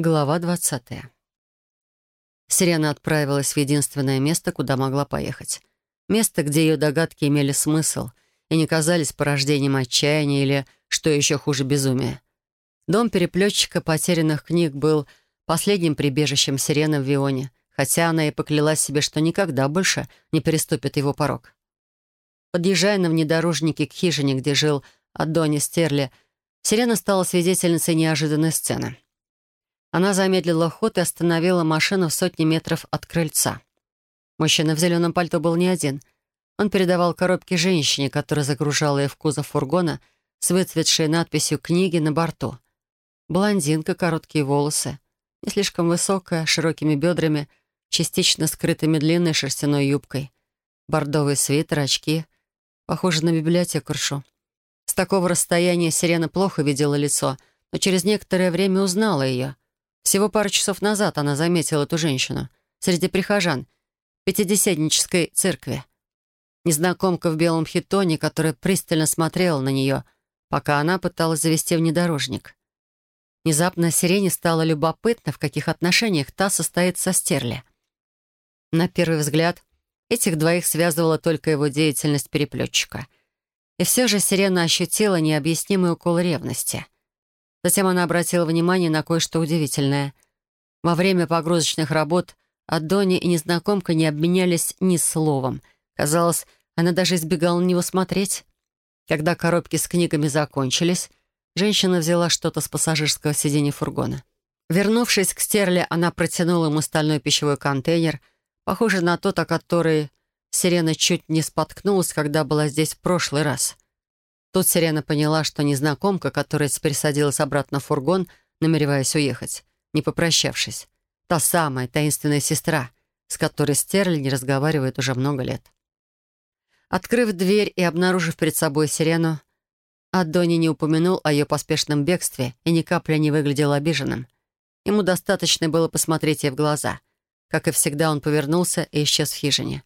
Глава двадцатая. Сирена отправилась в единственное место, куда могла поехать. Место, где ее догадки имели смысл и не казались порождением отчаяния или, что еще хуже, безумия. Дом переплетчика потерянных книг был последним прибежищем Сирены в Вионе, хотя она и поклялась себе, что никогда больше не переступит его порог. Подъезжая на внедорожнике к хижине, где жил Адони Стерли, Сирена стала свидетельницей неожиданной сцены — она замедлила ход и остановила машину в сотни метров от крыльца. Мужчина в зеленом пальто был не один. Он передавал коробки женщине, которая загружала ее в кузов фургона с выцветшей надписью «Книги» на борту. Блондинка, короткие волосы, не слишком высокая, широкими бедрами, частично скрытыми длинной шерстяной юбкой. Бордовый свитер, очки. Похоже на библиотекаршу. С такого расстояния Сирена плохо видела лицо, но через некоторое время узнала ее — всего пару часов назад она заметила эту женщину среди прихожан Пятидесятнической церкви. Незнакомка в белом хитоне, которая пристально смотрела на нее, пока она пыталась завести внедорожник. Внезапно Сирене стало любопытно, в каких отношениях та состоит со Стерли. На первый взгляд, этих двоих связывала только его деятельность переплетчика. И все же Сирена ощутила необъяснимый укол ревности — Затем она обратила внимание на кое-что удивительное. Во время погрузочных работ Адони и незнакомка не обменялись ни словом. Казалось, она даже избегала на него смотреть. Когда коробки с книгами закончились, женщина взяла что-то с пассажирского сиденья фургона. Вернувшись к Стерле, она протянула ему стальной пищевой контейнер, похожий на тот, о который Сирена чуть не споткнулась, когда была здесь в прошлый раз — Тут Сирена поняла, что незнакомка, которая теперь садилась обратно в фургон, намереваясь уехать, не попрощавшись. Та самая таинственная сестра, с которой Стерли не разговаривает уже много лет. Открыв дверь и обнаружив перед собой Сирену, Адони не упомянул о ее поспешном бегстве и ни капли не выглядел обиженным. Ему достаточно было посмотреть ей в глаза. Как и всегда, он повернулся и исчез в хижине.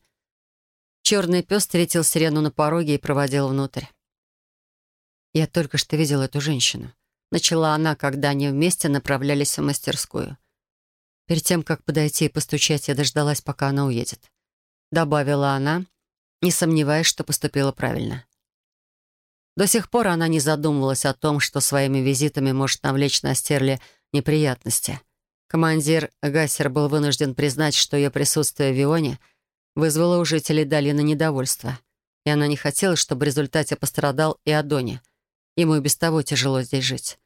Черный пес встретил Сирену на пороге и проводил внутрь. «Я только что видела эту женщину». Начала она, когда они вместе направлялись в мастерскую. Перед тем, как подойти и постучать, я дождалась, пока она уедет. Добавила она, не сомневаясь, что поступила правильно. До сих пор она не задумывалась о том, что своими визитами может навлечь на Стерле неприятности. Командир Гассер был вынужден признать, что ее присутствие в Вионе вызвало у жителей долины недовольство, и она не хотела, чтобы в результате пострадал и Адони — Ему и без того тяжело здесь жить.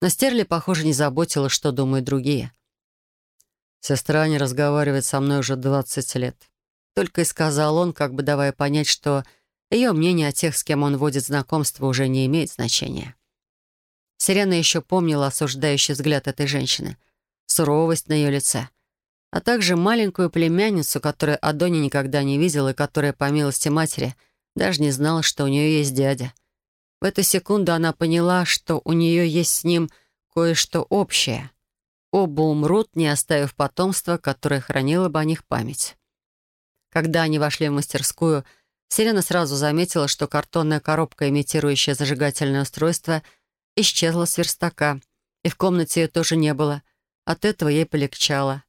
Но Стерли, похоже, не заботила, что думают другие. «Сестра не разговаривает со мной уже двадцать лет». Только и сказал он, как бы давая понять, что ее мнение о тех, с кем он водит знакомство, уже не имеет значения. Сирена еще помнила осуждающий взгляд этой женщины, суровость на ее лице, а также маленькую племянницу, которую Адони никогда не видела и которая, по милости матери, даже не знала, что у нее есть дядя — в эту секунду она поняла, что у нее есть с ним кое-что общее. Оба умрут, не оставив потомства, которое хранило бы о них память. Когда они вошли в мастерскую, Селена сразу заметила, что картонная коробка, имитирующая зажигательное устройство, исчезла с верстака, и в комнате ее тоже не было. От этого ей полегчало.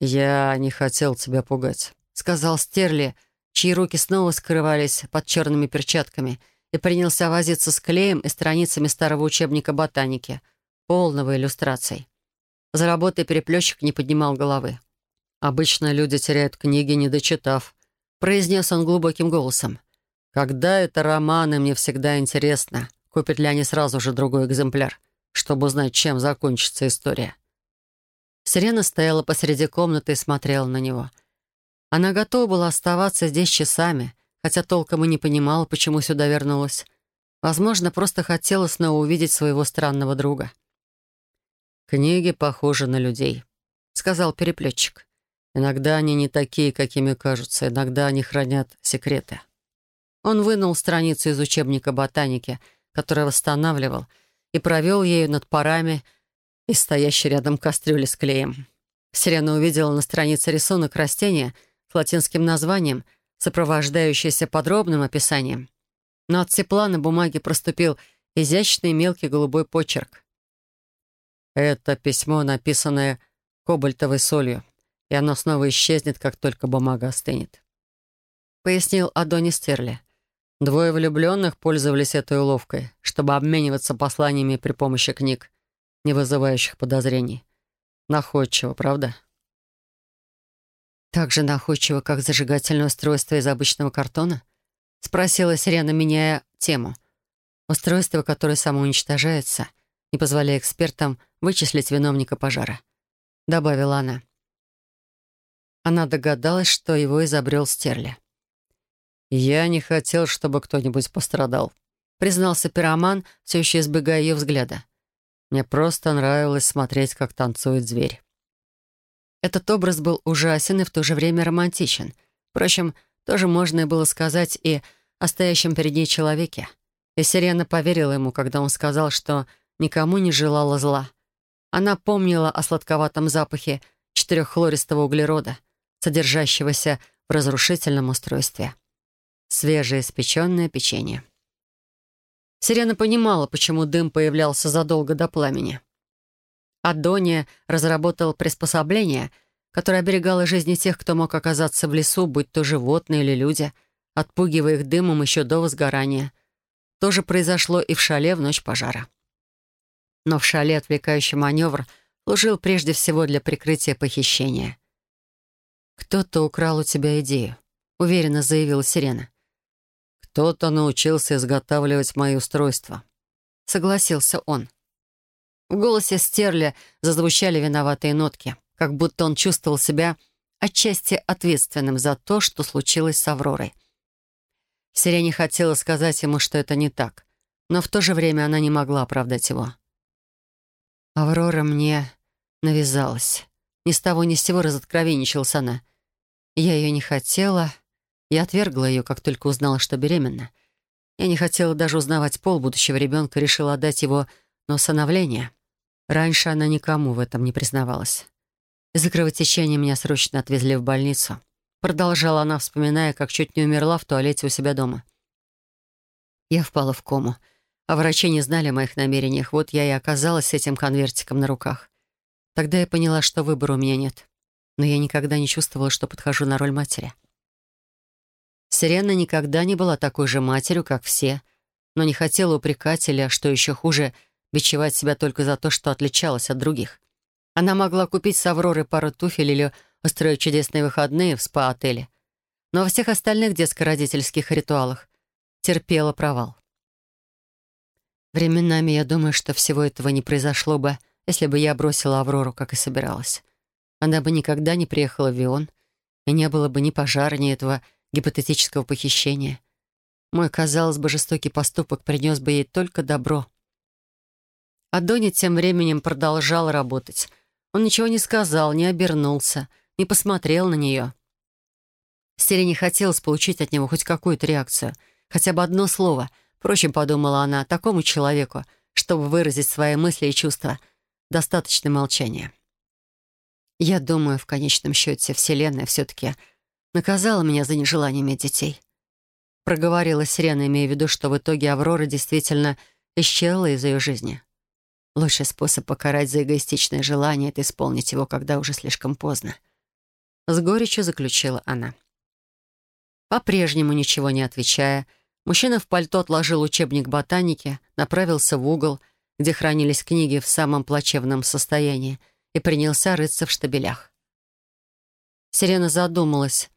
«Я не хотел тебя пугать», — сказал Стерли, — чьи руки снова скрывались под черными перчатками, и принялся возиться с клеем и страницами старого учебника ботаники, полного иллюстраций. За работой переплетчик не поднимал головы. «Обычно люди теряют книги, не дочитав», — произнес он глубоким голосом. «Когда это романы, мне всегда интересно, купят ли они сразу же другой экземпляр, чтобы узнать, чем закончится история». Сирена стояла посреди комнаты и смотрела на него — она готова была оставаться здесь часами, хотя толком и не понимала, почему сюда вернулась. Возможно, просто хотела снова увидеть своего странного друга. «Книги похожи на людей», — сказал переплетчик. «Иногда они не такие, какими кажутся, иногда они хранят секреты». Он вынул страницу из учебника ботаники, который восстанавливал, и провел ею над парами и стоящей рядом кастрюли с клеем. Сирена увидела на странице рисунок растения — с латинским названием, сопровождающееся подробным описанием. Но от тепла на бумаге проступил изящный мелкий голубой почерк. Это письмо, написанное кобальтовой солью, и оно снова исчезнет, как только бумага остынет. Пояснил Адони Стерли. Двое влюбленных пользовались этой уловкой, чтобы обмениваться посланиями при помощи книг, не вызывающих подозрений. Находчиво, правда? «Так же находчиво, как зажигательное устройство из обычного картона?» — спросила Сирена, меняя тему. «Устройство, которое самоуничтожается, не позволяя экспертам вычислить виновника пожара», — добавила она. Она догадалась, что его изобрел Стерли. «Я не хотел, чтобы кто-нибудь пострадал», — признался пироман, все еще избегая ее взгляда. «Мне просто нравилось смотреть, как танцует зверь». Этот образ был ужасен и в то же время романтичен. Впрочем, тоже можно было сказать и о стоящем перед ней человеке. И Сирена поверила ему, когда он сказал, что никому не желала зла. Она помнила о сладковатом запахе четыреххлористого углерода, содержащегося в разрушительном устройстве. Свежеиспеченное печенье. Сирена понимала, почему дым появлялся задолго до пламени. Адония разработал приспособление, которое оберегало жизни тех, кто мог оказаться в лесу, будь то животные или люди, отпугивая их дымом еще до возгорания. То же произошло и в шале в ночь пожара. Но в шале отвлекающий маневр служил прежде всего для прикрытия похищения. «Кто-то украл у тебя идею», — уверенно заявила Сирена. «Кто-то научился изготавливать мои устройства», — согласился он. В голосе Стерля зазвучали виноватые нотки, как будто он чувствовал себя отчасти ответственным за то, что случилось с Авророй. Сирене хотела сказать ему, что это не так, но в то же время она не могла оправдать его. «Аврора мне навязалась. Ни с того ни с сего разоткровенничалась она. Я ее не хотела. Я отвергла ее, как только узнала, что беременна. Я не хотела даже узнавать пол будущего ребенка, решила отдать его на усыновление. Раньше она никому в этом не признавалась. Из-за кровотечения меня срочно отвезли в больницу. Продолжала она, вспоминая, как чуть не умерла в туалете у себя дома. Я впала в кому, а врачи не знали о моих намерениях. Вот я и оказалась с этим конвертиком на руках. Тогда я поняла, что выбора у меня нет. Но я никогда не чувствовала, что подхожу на роль матери. Сирена никогда не была такой же матерью, как все, но не хотела упрекать или, что еще хуже — бичевать себя только за то, что отличалась от других. Она могла купить с Авроры пару туфель или устроить чудесные выходные в спа-отеле. Но во всех остальных детско-родительских ритуалах терпела провал. Временами я думаю, что всего этого не произошло бы, если бы я бросила Аврору, как и собиралась. Она бы никогда не приехала в Вион, и не было бы ни пожара, ни этого гипотетического похищения. Мой, казалось бы, жестокий поступок принес бы ей только добро — а Дони тем временем продолжал работать. Он ничего не сказал, не обернулся, не посмотрел на нее. Сирене хотелось получить от него хоть какую-то реакцию, хотя бы одно слово. Впрочем, подумала она, такому человеку, чтобы выразить свои мысли и чувства, достаточно молчания. Я думаю, в конечном счете, Вселенная все-таки наказала меня за нежелание иметь детей. Проговорила Сирена, имея в виду, что в итоге Аврора действительно исчезла из ее жизни. Лучший способ покарать за эгоистичное желание — это исполнить его, когда уже слишком поздно. С горечью заключила она. По-прежнему ничего не отвечая, мужчина в пальто отложил учебник ботаники, направился в угол, где хранились книги в самом плачевном состоянии, и принялся рыться в штабелях. Сирена задумалась,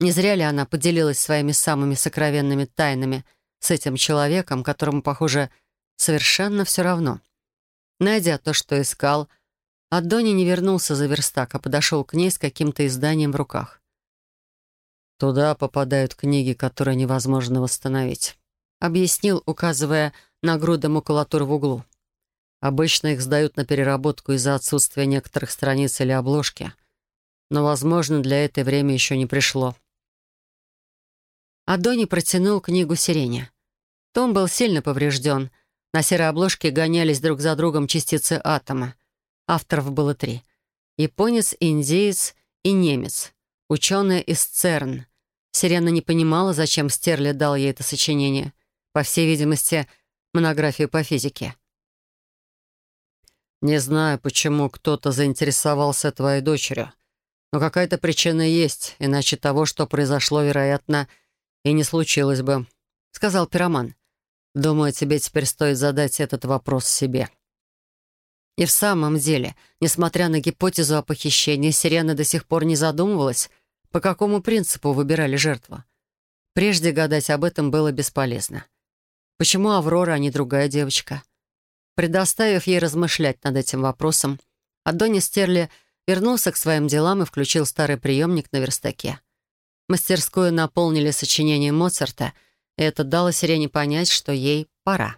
не зря ли она поделилась своими самыми сокровенными тайнами с этим человеком, которому, похоже, совершенно все равно. Найдя то, что искал, Адони не вернулся за верстак, а подошел к ней с каким-то изданием в руках. «Туда попадают книги, которые невозможно восстановить», — объяснил, указывая на груды макулатур в углу. «Обычно их сдают на переработку из-за отсутствия некоторых страниц или обложки, но, возможно, для этой время еще не пришло». Адони протянул книгу сирене. Том был сильно поврежден — на серой обложке гонялись друг за другом частицы атома. Авторов было три. Японец, индеец и немец. Ученая из ЦЕРН. Сирена не понимала, зачем Стерли дал ей это сочинение. По всей видимости, монографию по физике. «Не знаю, почему кто-то заинтересовался твоей дочерью, но какая-то причина есть, иначе того, что произошло, вероятно, и не случилось бы», — сказал пироман. «Думаю, тебе теперь стоит задать этот вопрос себе». И в самом деле, несмотря на гипотезу о похищении, Сирена до сих пор не задумывалась, по какому принципу выбирали жертву. Прежде гадать об этом было бесполезно. Почему Аврора, а не другая девочка? Предоставив ей размышлять над этим вопросом, Адони Стерли вернулся к своим делам и включил старый приемник на верстаке. Мастерскую наполнили сочинением Моцарта, это дало Сирене понять, что ей пора.